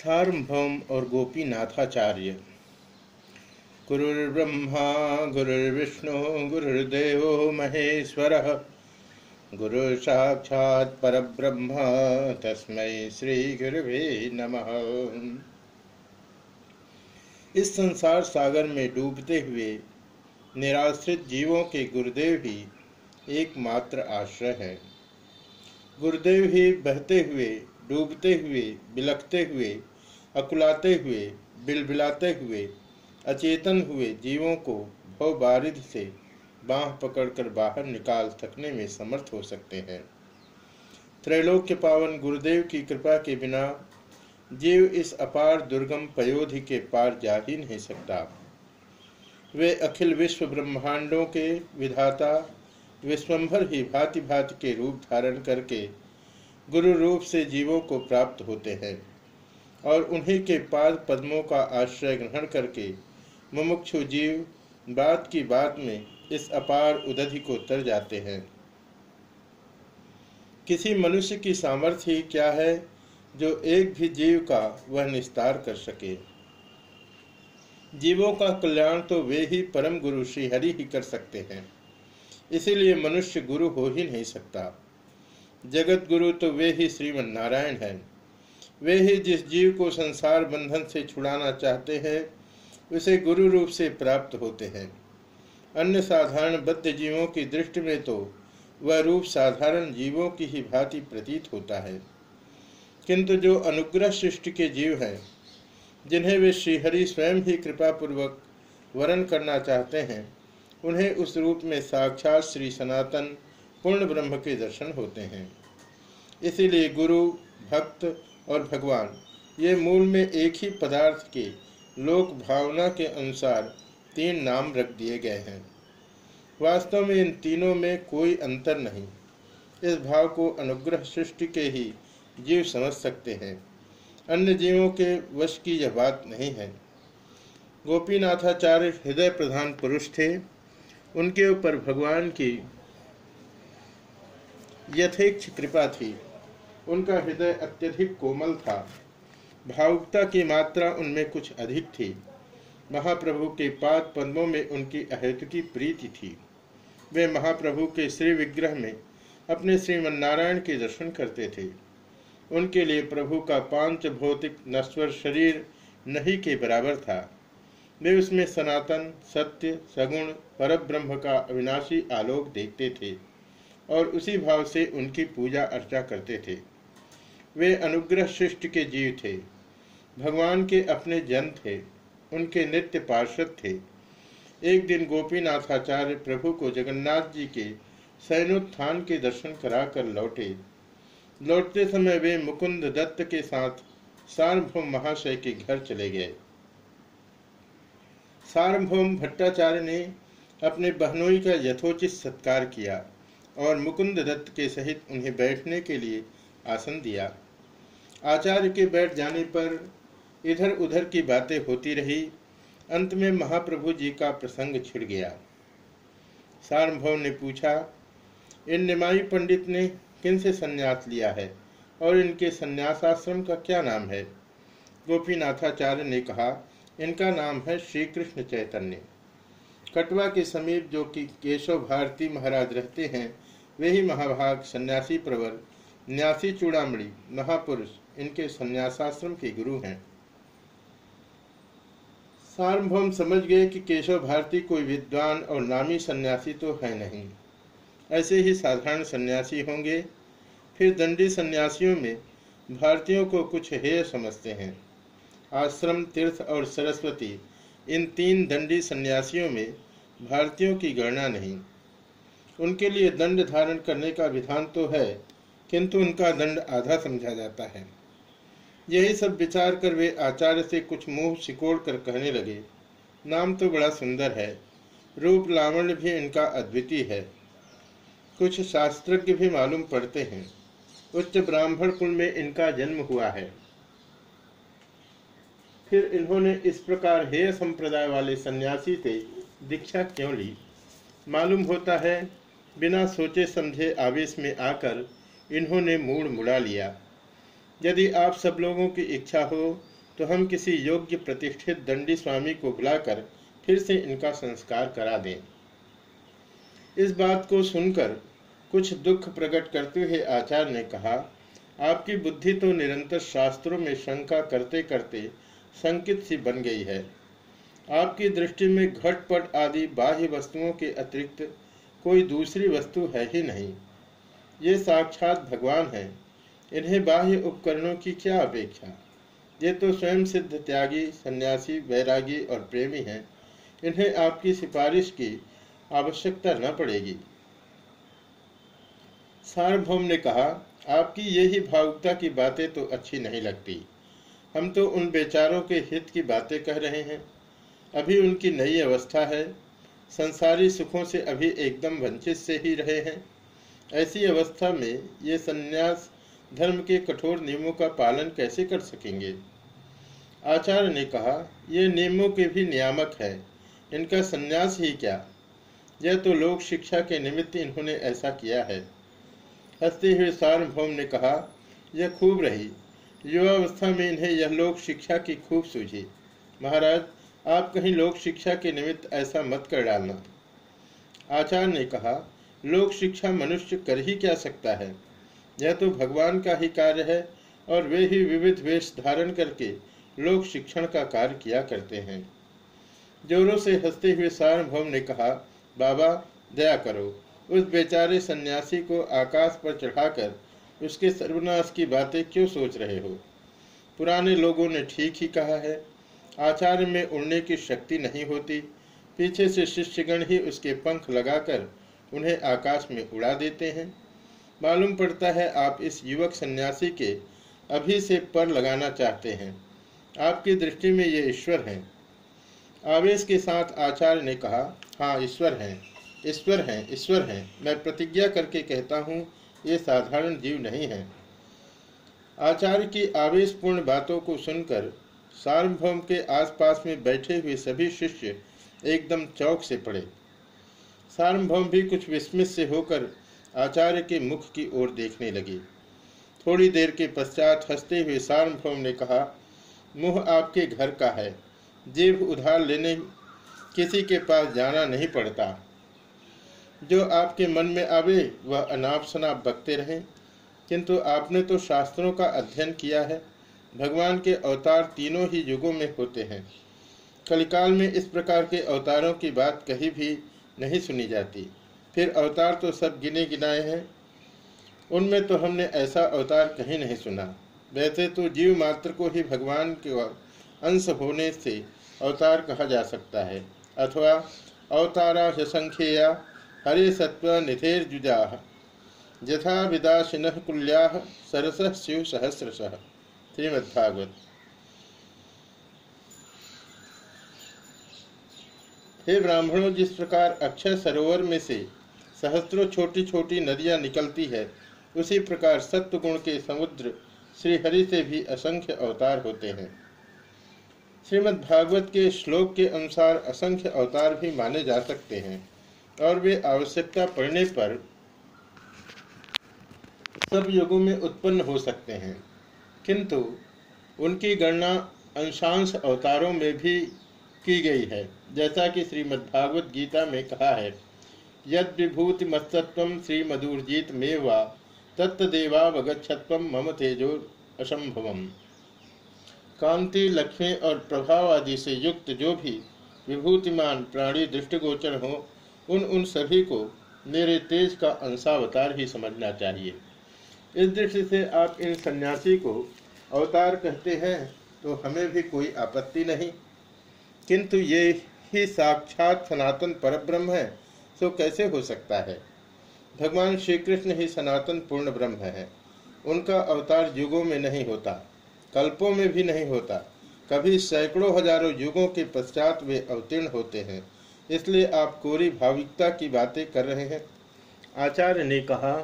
सार्वभौम और गोपीनाथाचार्य। गुरुर्ब्रह्मा, गुरुर्विष्णु, गुरुर्देव महेश्वर। गुरु साक्षात् परब्रह्म, तस्मै श्री गुरुवे नमः। इस संसार सागर में डूबते हुए निराश्रित जीवों के गुरुदेव ही एकमात्र आश्रय है। गुरुदेव ही बहते हुए डूबते हुए, बिलखते हुए, अकुलाते हुए, बिलबिलाते हुए, अचेतन हुए जीवों को भव से बाह पकड़कर बाहर निकाल सकने में समर्थ हो सकते हैं। त्रैलोक्य पावन गुरुदेव की कृपा के बिना जीव इस अपार दुर्गम पयोधि के पार जा ही नहीं सकता। वे अखिल विश्व ब्रह्मांडों के विधाता, विश्वभर ही भांति भांति के रूप धारण करके गुरु रूप से जीवों को प्राप्त होते हैं और उन्हीं के पाद पद्मों का आश्रय ग्रहण करके मुमुक्षु जीव बात की बात में इस अपार उदधि को तर जाते हैं। किसी मनुष्य की सामर्थ्य क्या है जो एक भी जीव का वह निस्तार कर सके? जीवों का कल्याण तो वे ही परम गुरु श्री हरि ही कर सकते हैं, इसीलिए मनुष्य गुरु हो ही नहीं सकता। जगत गुरु तो वे ही श्रीमन नारायण हैं। वे ही जिस जीव को संसार बंधन से छुड़ाना चाहते हैं, उसे गुरु रूप से प्राप्त होते हैं। अन्य साधारण बद्ध जीवों की दृष्टि में तो वह रूप साधारण जीवों की ही भांति प्रतीत होता है। किंतु जो अनुग्रह सृष्टि के जीव हैं, जिन्हें वे श्रीहरि स्वयं ही कृपापूर्वक वर्ण करना चाहते हैं, उन्हें उस रूप में साक्षात श्री सनातन पूर्ण ब्रह्म के दर्शन होते हैं। इसीलिए गुरु, भक्त और भगवान, ये मूल में एक ही पदार्थ के लोक भावना के अनुसार तीन नाम रख दिए गए हैं। वास्तव में इन तीनों में कोई अंतर नहीं। इस भाव को अनुग्रह सृष्टि के ही जीव समझ सकते हैं। अन्य जीवों के वश की यह बात नहीं है। गोपीनाथाचार्य हृदय प्रधान पुरुष थे। उनके ऊपर भगवान की यथेक्ष कृपा थी। उनका हृदय अत्यधिक कोमल था। भावुकता की मात्रा उनमें कुछ अधिक थी। महाप्रभु के पाद पद्मों में उनकी अहेतुकी प्रीति थी। वे महाप्रभु के श्री विग्रह में अपने श्रीमन नारायण के दर्शन करते थे। उनके लिए प्रभु का पाँच भौतिक नश्वर शरीर नहीं के बराबर था। वे उसमें सनातन, सत्य, सगुण, परब्रह्म का अविनाशी आलोक देखते थे। और उसी भाव से उनकी पूजा अर्चा करते थे। वे अनुग्रह सृष्टि के जीव थे। भगवान के अपने जन थे। उनके नित्य पार्षद थे। एक दिन गोपीनाथाचार्य प्रभु को जगन्नाथ जी के सैनोत्थान के दर्शन कराकर लौटे। लौटते समय वे मुकुंद दत्त के साथ सार्वभौम महाशय के घर चले गए। सार्वभौम भट्टाचार्य ने अपने बहनोई का यथोचित सत्कार किया। और मुकुंद दत्त के सहित उन्हें बैठने के लिए आसन दिया। आचार्य के बैठ जाने पर इधर उधर की बातें होती रही। अंत में महाप्रभु जी का प्रसंग छिड़ गया। सार्वभौम ने पूछा, इन निमाई पंडित ने किन से संन्यास लिया है और इनके संन्यासाश्रम का क्या नाम है? गोपीनाथाचार्य ने कहा, इनका नाम है श्री कृष्ण चैतन्य। कटवा के समीप जो कि केशव भारती महाराज रहते हैं, वे ही महाभाग सन्यासी प्रवर, न्यासी चूड़ामणि, महापुरुष, इनके संन्यासाश्रम के गुरु हैं। सार्वभौम समझ गए कि केशव भारती कोई विद्वान और नामी सन्यासी तो है नहीं। ऐसे ही साधारण सन्यासी होंगे, फिर दंडी सन्यासियों में भारतीयों को कुछ हेय समझते हैं। आश्रम, तीर्थ और सरस्वती, इन तीन दंडी सन्यासियों में भारतीयों की गणना नहीं। उनके लिए दंड धारण करने का विधान तो है, किंतु उनका दंड आधा समझा जाता है। यही सब विचार कर वे आचार्य से कुछ मुँह सिकोड़ कर कहने लगे, नाम तो बड़ा सुंदर है, रूप लावण्य भी इनका अद्वितीय है। कुछ शास्त्रज्ञ भी मालूम पड़ते हैं, उच्च ब्राह्मण कुल में इनका जन्म हुआ है। फिर इन्होंने इस प्रकार हेय संप्रदाय वाले सन्यासी से दीक्षा क्यों ली? मालूम होता है, बिना सोचे समझे आवेश में आकर इन्होंने मूड मुड़ा लिया। यदि आप सब लोगों की इच्छा हो तो हम किसी योग्य प्रतिष्ठित दंडी स्वामी को बुलाकर फिर से इनका संस्कार करा दें। इस बात को सुनकर कुछ दुख प्रकट करते हुए आचार्य ने कहा, आपकी बुद्धि तो निरंतर शास्त्रों में शंका करते करते संकित सी बन गई है। आपकी दृष्टि में घटपट आदि बाह्य वस्तुओं के अतिरिक्त कोई दूसरी वस्तु है ही नहीं। ये साक्षात भगवान है। इन्हें बाह्य उपकरणों की क्या अपेक्षा? ये तो स्वयं सिद्ध त्यागी, सन्यासी, वैरागी और प्रेमी हैं। इन्हें आपकी सिफारिश की आवश्यकता न पड़ेगी। सार्वभौम ने कहा, आपकी यही भावुकता की बातें तो अच्छी नहीं लगती। हम तो उन बेचारों के हित की बातें कह रहे हैं। अभी उनकी नई अवस्था है। संसारी सुखों से अभी एकदम वंचित से ही रहे हैं। ऐसी अवस्था में ये संन्यास धर्म के कठोर नियमों का पालन कैसे कर सकेंगे? आचार्य ने कहा, ये नियमों के भी नियामक है। इनका संन्यास ही क्या? यह तो लोक शिक्षा के निमित्त इन्होंने ऐसा किया है। हँसते हुए सार्वभौम ने कहा, यह खूब रही। युवावस्था में इन्हें यह लोक शिक्षा की खूब सूझी। महाराज आप कहीं लोक शिक्षा के निमित्त ऐसा मत कर डालना। आचार्य ने कहा, लोक शिक्षा मनुष्य कर ही क्या सकता है? यह तो भगवान का ही कार्य है और वे ही विविध वेश धारण करके लोक शिक्षण का कार्य किया करते हैं। जोरों से हँसते हुए सार्वभौम ने कहा, बाबा, दया करो। उस बेचारे सन्यासी को आकाश पर चढ़ाकर उसके सर्वनाश की बातें क्यों सोच रहे हो? पुराने लोगों ने ठीक ही कहा है आचार्य में उड़ने की शक्ति नहीं होती। पीछे से शिष्यगण ही उसके पंख लगाकर उन्हें आकाश में उड़ा देते हैं। मालूम पड़ता है आप इस युवक सन्यासी के अभी से पर लगाना चाहते हैं। आपकी दृष्टि में ये ईश्वर हैं। आवेश के साथ आचार्य ने कहा हाँ ईश्वर हैं। ईश्वर हैं ईश्वर हैं। मैं प्रतिज्ञा करके कहता हूँ, ये साधारण जीव नहीं है। आचार्य की आवेशपूर्ण बातों को सुनकर सार्वभौम के आसपास में बैठे हुए सभी शिष्य एकदम चौक से पड़े। सार्वभौम भी कुछ विस्मित से होकर आचार्य के मुख की ओर देखने लगे। थोड़ी देर के पश्चात हँसते हुए सार्वभौम ने कहा, मुँह आपके घर का है। जीव उधार लेने किसी के पास जाना नहीं पड़ता। जो आपके मन में आवे, वह अनाप शनाप बकते रहें। किंतु आपने तो शास्त्रों का अध्ययन किया है। भगवान के अवतार तीनों ही युगों में होते हैं। कलिकाल में इस प्रकार के अवतारों की बात कहीं भी नहीं सुनी जाती। फिर अवतार तो सब गिने गिनाए हैं। उनमें तो हमने ऐसा अवतार कहीं नहीं सुना। वैसे तो जीव मात्र को ही भगवान के अंश होने से अवतार कहा जा सकता है। अथवा अवतारा संख्या हरे सत्व निधेर्जुजा यथा विदाशिन कुल्या सरस शिव सहस्रश। श्रीमद्भागवत हे ब्राह्मणों जिस प्रकार अक्षय सरोवर में से सहस्त्रों छोटी छोटी नदियाँ निकलती है, उसी प्रकार सत्व गुण के समुद्र श्रीहरि से भी असंख्य अवतार होते हैं। श्रीमद् भागवत के श्लोक के अनुसार असंख्य अवतार भी माने जा सकते हैं, और वे आवश्यकता पड़ने पर सब युगों में उत्पन्न हो सकते हैं। किंतु उनकी गणना अंशांश अवतारों में भी की गई है, जैसा कि श्रीमद्भागवत गीता में कहा है यद विभूति मत्सत्व श्री मधुरजीत में वा तत्देवावगछत्व मम तेजो असंभवम कांति लक्ष्मी और प्रभाव आदि से युक्त जो भी विभूतिमान प्राणी दृष्टिगोचर हो, उन उन सभी को मेरे तेज का अंशावतार ही समझना चाहिए। इस दृष्टि से आप इन सन्यासी को अवतार कहते हैं तो हमें भी कोई आपत्ति नहीं। किंतु ये ही साक्षात सनातन परब्रह्म है तो कैसे हो सकता है? भगवान श्री कृष्ण ही सनातन पूर्ण ब्रह्म है। उनका अवतार युगों में नहीं होता, कल्पों में भी नहीं होता। कभी सैकड़ों हज़ारों युगों के पश्चात वे अवतीर्ण होते हैं। इसलिए आप कोरी भाविकता की बातें कर रहे हैं। आचार्य ने कहा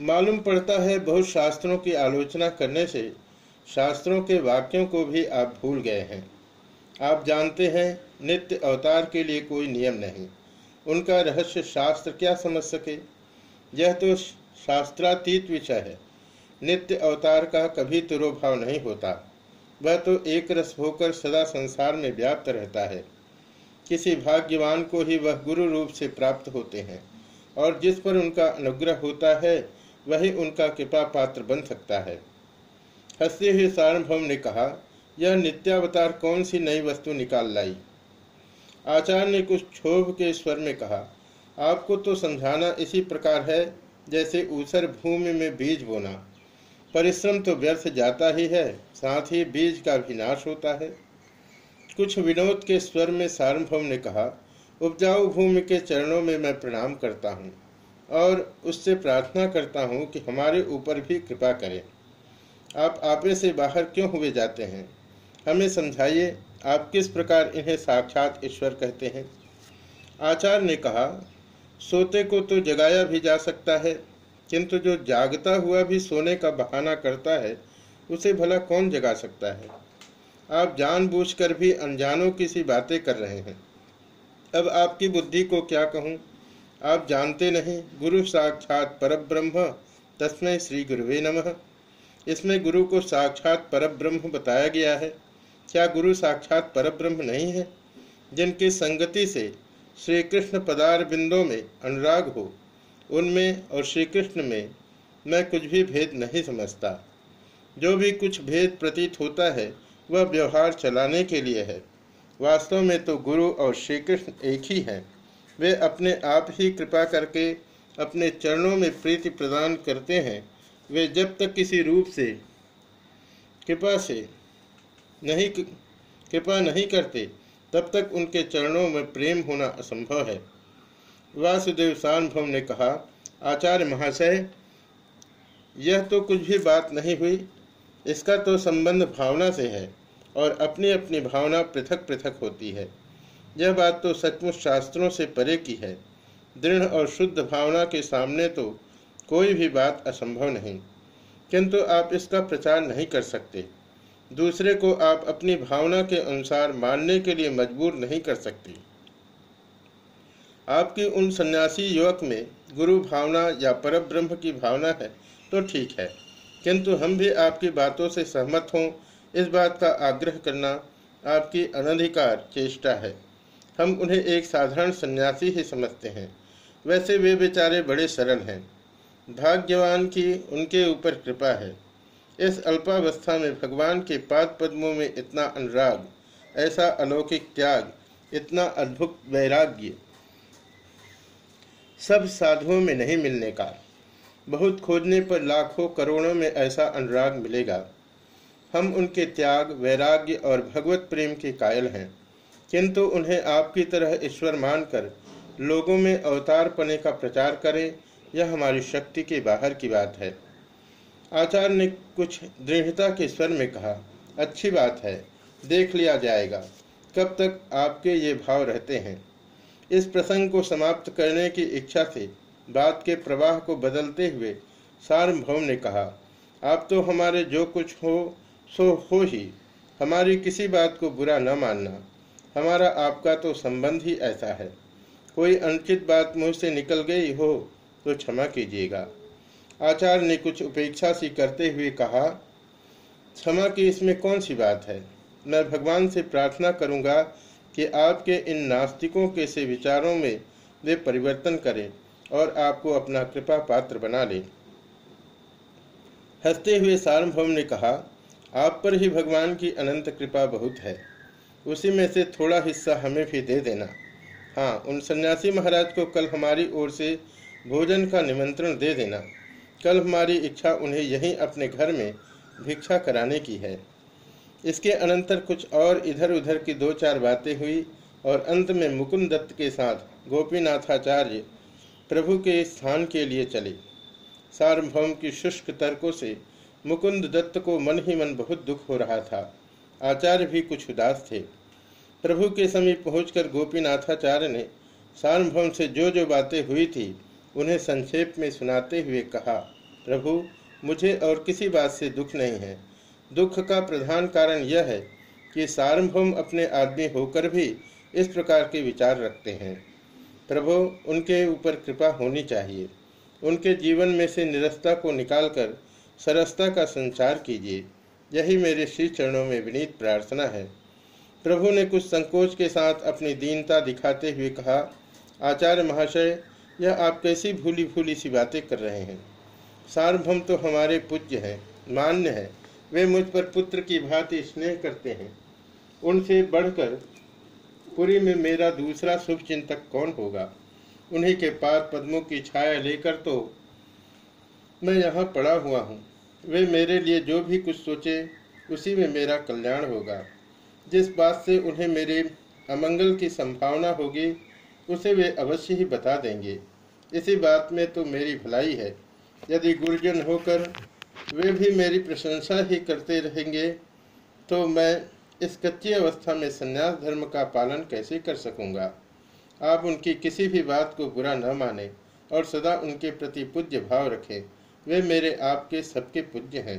मालूम पड़ता है बहुत शास्त्रों की आलोचना करने से शास्त्रों के वाक्यों को भी आप भूल गए हैं। आप जानते हैं, नित्य अवतार के लिए कोई नियम नहीं। उनका रहस्य शास्त्र क्या समझ सके? यह तो शास्त्रातीत विषय है। नित्य अवतार का कभी तुरोभाव नहीं होता। वह तो एक रस होकर सदा संसार में व्याप्त रहता है। किसी भाग्यवान को ही वह गुरु रूप से प्राप्त होते हैं और जिस पर उनका अनुग्रह होता है वही उनका कृपा पात्र बन सकता है। हँसते हुए सार्वभौम ने कहा, यह नित्यावतार कौन सी नई वस्तु निकाल लाई? आचार्य ने कुछ क्षोभ के स्वर में कहा, आपको तो समझाना इसी प्रकार है जैसे ऊसर भूमि में बीज बोना। परिश्रम तो व्यर्थ जाता ही है, साथ ही बीज का भी नाश होता है। कुछ विनोद के स्वर में सार्वभौम ने कहा, उपजाऊ भूमि के चरणों में मैं प्रणाम करता हूँ। और उससे प्रार्थना करता हूँ कि हमारे ऊपर भी कृपा करें। आप आपे से बाहर क्यों हुए जाते हैं? हमें समझाइए, आप किस प्रकार इन्हें साक्षात ईश्वर कहते हैं? आचार्य ने कहा, सोते को तो जगाया भी जा सकता है, किंतु जो जागता हुआ भी सोने का बहाना करता है, उसे भला कौन जगा सकता है? आप जानबूझकर भी अनजानों की सी बातें कर रहे हैं। अब आपकी बुद्धि को क्या कहूँ? आप जानते नहीं, गुरु साक्षात परब्रह्म तस्मय श्री गुरुवे नमः। इसमें गुरु को साक्षात परब्रह्म बताया गया है। क्या गुरु साक्षात परब्रह्म नहीं है? जिनकी संगति से श्री कृष्ण पदार बिंदों में अनुराग हो, उनमें और श्री कृष्ण में मैं कुछ भी भेद नहीं समझता। जो भी कुछ भेद प्रतीत होता है, वह व्यवहार चलाने के लिए है। वास्तव में तो गुरु और श्री कृष्ण एक ही हैं। वे अपने आप ही कृपा करके अपने चरणों में प्रीति प्रदान करते हैं। वे जब तक किसी रूप से कृपा से नहीं कृपा नहीं करते, तब तक उनके चरणों में प्रेम होना असंभव है। वासुदेव सानुभव ने कहा, आचार्य महाशय, यह तो कुछ भी बात नहीं हुई। इसका तो संबंध भावना से है और अपनी अपनी भावना पृथक पृथक होती है। यह बात तो सचमुच शास्त्रों से परे की है। दृढ़ और शुद्ध भावना के सामने तो कोई भी बात असंभव नहीं, किंतु आप इसका प्रचार नहीं कर सकते। दूसरे को आप अपनी भावना के अनुसार मानने के लिए मजबूर नहीं कर सकते। आपकी उन सन्यासी युवक में गुरु भावना या परब्रह्म की भावना है तो ठीक है, किंतु हम भी आपकी बातों से सहमत हों, इस बात का आग्रह करना आपकी अनधिकार चेष्टा है। हम उन्हें एक साधारण सन्यासी ही समझते हैं। वैसे वे बेचारे बड़े सरल हैं। भाग्यवान की उनके ऊपर कृपा है। इस अल्पावस्था में भगवान के पाद पद्मों में इतना अनुराग, ऐसा अलौकिक त्याग, इतना अद्भुत वैराग्य, सब साधुओं में नहीं मिलने का। बहुत खोजने पर लाखों करोड़ों में ऐसा अनुराग मिलेगा। हम उनके त्याग, वैराग्य और भगवत प्रेम के कायल हैं। किंतु उन्हें आपकी तरह ईश्वर मानकर लोगों में अवतार पने का प्रचार करें, यह हमारी शक्ति के बाहर की बात है। आचार्य ने कुछ दृढ़ता के स्वर में कहा, अच्छी बात है, देख लिया जाएगा, कब तक आपके ये भाव रहते हैं? इस प्रसंग को समाप्त करने की इच्छा से बात के प्रवाह को बदलते हुए सार्वभौम ने कहा, आप तो हमारे जो कुछ हो, सो हो ही, हमारी किसी बात को बुरा न मानना। हमारा आपका तो संबंध ही ऐसा है। कोई अनुचित बात मुँह से निकल गई हो तो क्षमा कीजिएगा। आचार्य ने कुछ उपेक्षा सी करते हुए कहा, क्षमा की इसमें कौन सी बात है? मैं भगवान से प्रार्थना करूँगा कि आपके इन नास्तिकों के से विचारों में वे परिवर्तन करें और आपको अपना कृपा पात्र बना लें। हँसते हुए सार्वभौम ने कहा, आप पर ही भगवान की अनंत कृपा बहुत है। उसी में से थोड़ा हिस्सा हमें भी दे देना। हाँ उन सन्यासी महाराज को कल हमारी ओर से भोजन का निमंत्रण दे देना। कल हमारी इच्छा उन्हें यहीं अपने घर में भिक्षा कराने की है। इसके अनंतर कुछ और इधर उधर की दो चार बातें हुई और अंत में मुकुंद दत्त के साथ गोपीनाथाचार्य प्रभु के स्थान के लिए चले। सार्वभौम की शुष्क तर्कों से मुकुंद दत्त को मन ही मन बहुत दुख हो रहा था। आचार्य भी कुछ उदास थे। प्रभु के समीप पहुंचकर गोपीनाथाचार्य ने सार्वभौम से जो जो बातें हुई थी, उन्हें संक्षेप में सुनाते हुए कहा, प्रभु, मुझे और किसी बात से दुख नहीं है। दुख का प्रधान कारण यह है कि सार्वभौम अपने आदमी होकर भी इस प्रकार के विचार रखते हैं। प्रभु, उनके ऊपर कृपा होनी चाहिए। उनके जीवन में से निरस्ता को निकालकर सरसता का संचार कीजिए। यही मेरे श्री चरणों में विनीत प्रार्थना है। प्रभु ने कुछ संकोच के साथ अपनी दीनता दिखाते हुए कहा, आचार्य महाशय, यह आप कैसी भूली भूली सी बातें कर रहे हैं? सार्वभम तो हमारे पूज्य हैं, मान्य है। वे मुझ पर पुत्र की भांति स्नेह करते हैं। उनसे बढ़कर पुरी में मेरा दूसरा शुभ चिंतक कौन होगा? उन्हीं के पाद पद्मों की छाया लेकर तो मैं यहाँ पड़ा हुआ हूँ। वे मेरे लिए जो भी कुछ सोचे, उसी में मेरा कल्याण होगा। जिस बात से उन्हें मेरे अमंगल की संभावना होगी, उसे वे अवश्य ही बता देंगे। इसी बात में तो मेरी भलाई है। यदि गुरुजन होकर वे भी मेरी प्रशंसा ही करते रहेंगे तो मैं इस कच्ची अवस्था में संन्यास धर्म का पालन कैसे कर सकूँगा? आप उनकी किसी भी बात को बुरा न माने और सदा उनके प्रति पूज्य भाव रखें। वे मेरे आपके सबके पूज्य हैं।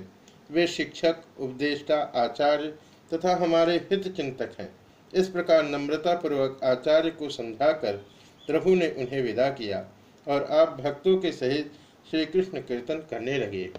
वे शिक्षक, उपदेष्टा, आचार्य तथा हमारे हित चिंतक हैं। इस प्रकार नम्रतापूर्वक आचार्य को समझाकर प्रभु ने उन्हें विदा किया और आप भक्तों के सहित श्री कृष्ण कीर्तन करने लगे।